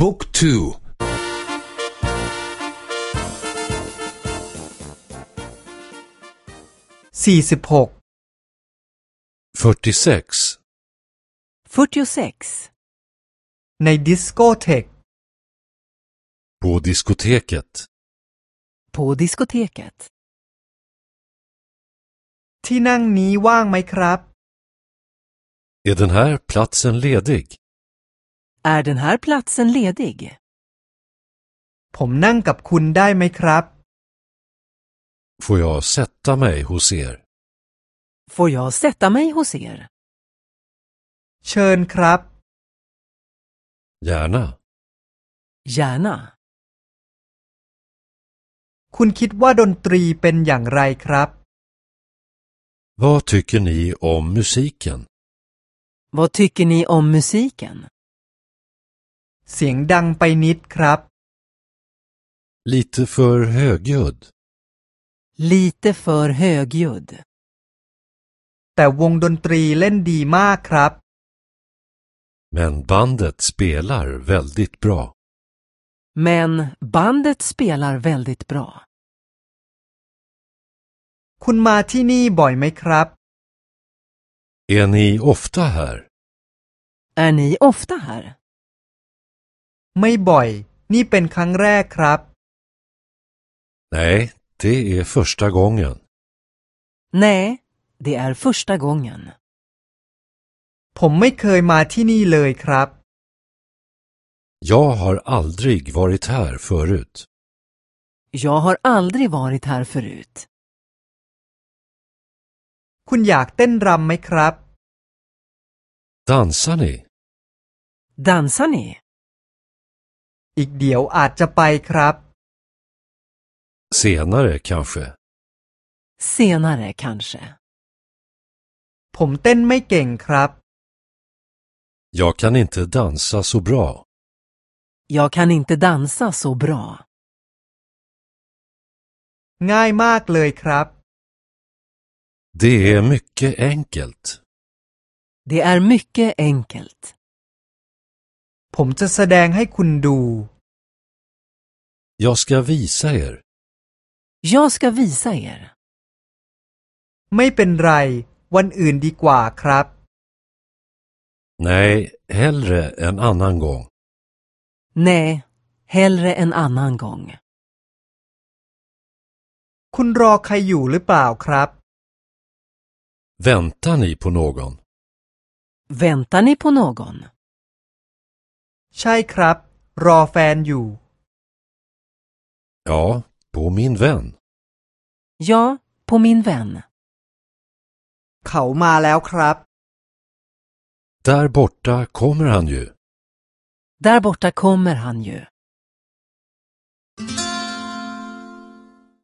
บุ๊กทู สี่สิบหก 46. 46. ในดิสโกเทก På diskoteket. På diskoteket. ที่นั่งนี้ว่างไหมครับ Är den här platsen ledig? Är den här platsen ledig? ผมนั่งกับคุณได้ไหมครับ Får jag sätta mig hos er? Får jag sätta mig hos er? เชิญครับ Gärna. Gärna. คุณคิดว่าดนตรีเป็นอย่างไรครับ Vad tycker ni om musiken? Vad tycker ni om musiken? เสียงดังไปนิดครับ Lite för högljudd. Lite för högljudd. แต่วงดนตรีเล่นดีมากครับ Men bandet spelar väldigt bra. Men bandet spelar väldigt bra. คุณมาที่นี่บ่อยไหมครับ Är ni ofta här? Är ni ofta här? ไม่บ่อย นี่เป็นครั้งแรกครับ Nej, det är första gången. Nej, det är första gången. ผมไม่เคยมาที่นี่เลยครับ Jag har aldrig varit här förut. Jag har aldrig varit här förut. คุณอยากเต้นรำไหมครับ Dansar ni? Dansar ni? อีกเดี๋ยวอาจจะไปครับ Senare kanske. Senare kanske. ผมเต้นไม่เก่งครับ Jag kan inte dansa så bra. Jag kan inte dansa så bra. ง่ายมากเลยครับ Det är mycket enkelt. Det är mycket enkelt. ผมจะแสดงให้คุณดู Jag ska visa er. Jag ska visa er. ไม่เป็นไร วันอื่นดีกว่าครับ Nej, hellre en annan gång. Nej, hellre en annan gång. คุณรอใครอยู่หรือเปล่าครับ Väntar ni på någon? Väntar ni på någon? ใช่ครับ รอแฟนอยู่ Ja, på min vän. Ja, på min vän. เขามาแล้วครับ Där borta kommer han ju. Där borta kommer han ju.